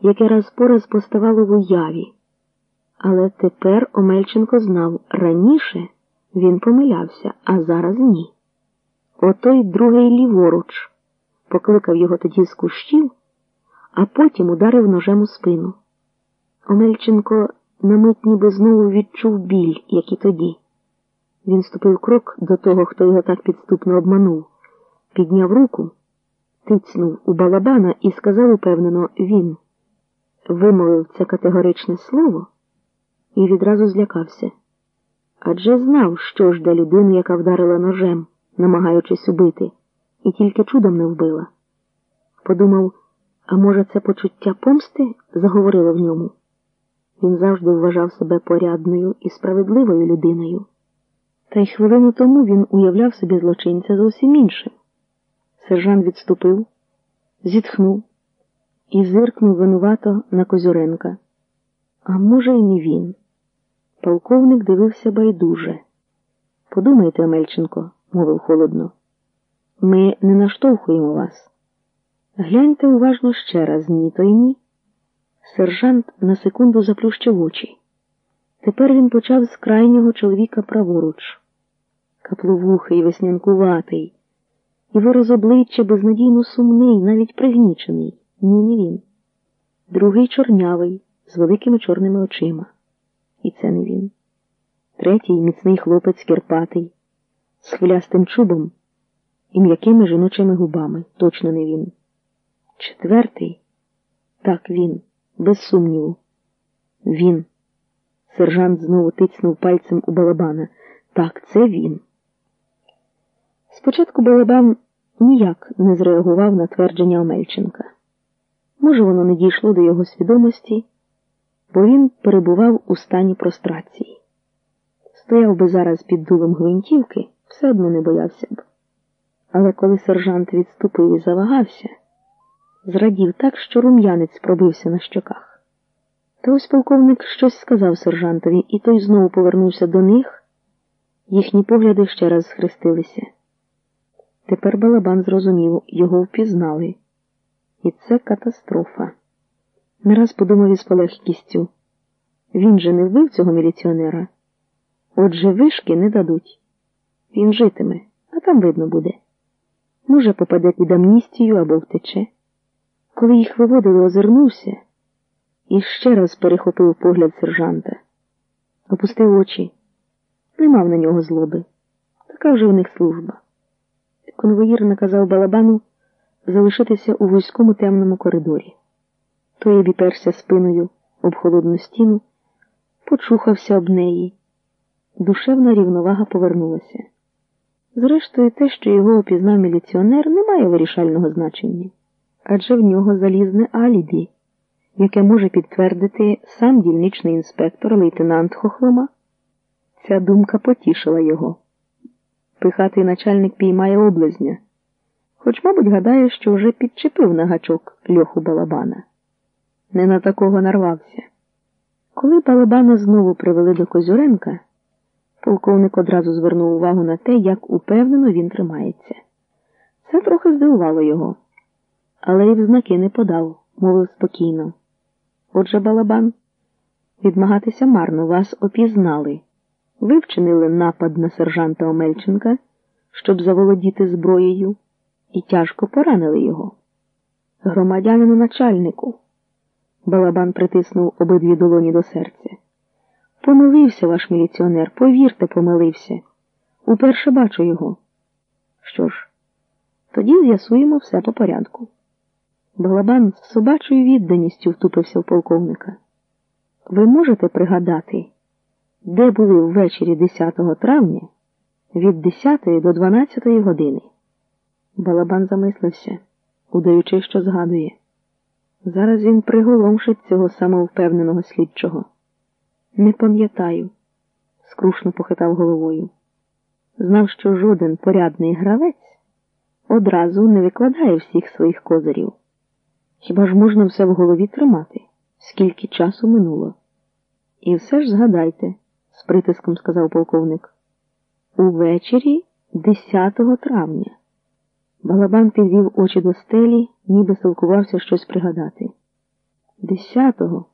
яке раз по раз поставало в уяві. Але тепер Омельченко знав раніше він помилявся, а зараз ні. Отой другий ліворуч покликав його тоді з кущів, а потім ударив ножем у спину. Омельченко на мить ніби знову відчув біль, як і тоді. Він ступив крок до того, хто його так підступно обманув, підняв руку, тицнув у балабана і сказав упевнено він. Вимовив це категоричне слово і відразу злякався. Адже знав, що жде людину, яка вдарила ножем, намагаючись убити, і тільки чудом не вбила. Подумав, а може, це почуття помсти заговорило в ньому. Він завжди вважав себе порядною і справедливою людиною. Та й хвилину тому він уявляв собі злочинця зовсім іншим. Сержант відступив, зітхнув і зиркнув винувато на Козюренка. А може, і не він. Полковник дивився байдуже. Подумайте, Омельченко, мовив холодно. Ми не наштовхуємо вас. Гляньте уважно ще раз ні, то й ні. Сержант на секунду заплющив очі. Тепер він почав з крайнього чоловіка праворуч, капловухий, веснянкуватий, і вираз обличчя безнадійно сумний, навіть пригнічений. Ні, не він. Другий чорнявий, з великими чорними очима. І це не він. Третій міцний хлопець кірпатий, з хвилястим чубом і м'якими жіночими губами. Точно не він. Четвертий так він, без сумніву. Він. Сержант знову тицнув пальцем у балабана. Так, це він. Спочатку балабан ніяк не зреагував на твердження Омельченка. Може, воно не дійшло до його свідомості, бо він перебував у стані прострації. Стояв би зараз під дулом гвинтівки, все одно не боявся б. Але коли сержант відступив і завагався, зрадів так, що рум'янець пробився на щоках. Та ось полковник щось сказав сержантові, і той знову повернувся до них. Їхні погляди ще раз схрестилися. Тепер балабан зрозумів, його впізнали. І це катастрофа. Не раз подумав із полегкістю. Він же не вбив цього міліціонера. Отже, вишки не дадуть. Він житиме, а там видно буде. Може, попаде під амністію або втече. Коли їх виводили, озирнувся і ще раз перехопив погляд сержанта, опустив очі, не мав на нього злоби. Така вже в них служба. Конвоїр наказав балабану залишитися у вузькому темному коридорі. Той обіперся спиною об холодну стіну, почухався об неї. Душевна рівновага повернулася. Зрештою, те, що його опізнав міліціонер, не має вирішального значення, адже в нього залізне алібі, яке може підтвердити сам дільничний інспектор лейтенант Хохлома. Ця думка потішила його. Пихатий начальник піймає облизня, хоч, мабуть, гадає, що вже підчепив на гачок льоху балабана. Не на такого нарвався. Коли балабана знову привели до Козюренка, полковник одразу звернув увагу на те, як упевнено він тримається. Це трохи здивувало його, але й в знаки не подав, мовив спокійно. Отже, балабан, відмагатися марно вас опізнали. Ви вчинили напад на сержанта Омельченка, щоб заволодіти зброєю, і тяжко поранили його. Громадянину начальнику. Балабан притиснув обидві долоні до серця. Помилився ваш міліціонер, повірте, помилився. Уперше бачу його. Що ж, тоді з'ясуємо все по порядку. Балабан з собачою відданістю втупився в полковника. Ви можете пригадати, де були ввечері 10 травня від 10 до 12 години? Балабан замислився, удаючи, що згадує. Зараз він приголомшить цього самовпевненого слідчого. Не пам'ятаю, скрушно похитав головою. Знав, що жоден порядний гравець одразу не викладає всіх своїх козирів. Хіба ж можна все в голові тримати, скільки часу минуло? І все ж згадайте, з притиском сказав полковник. Увечері 10 травня. Балабан підвів очі до стелі, ніби силкувався щось пригадати. Десятого.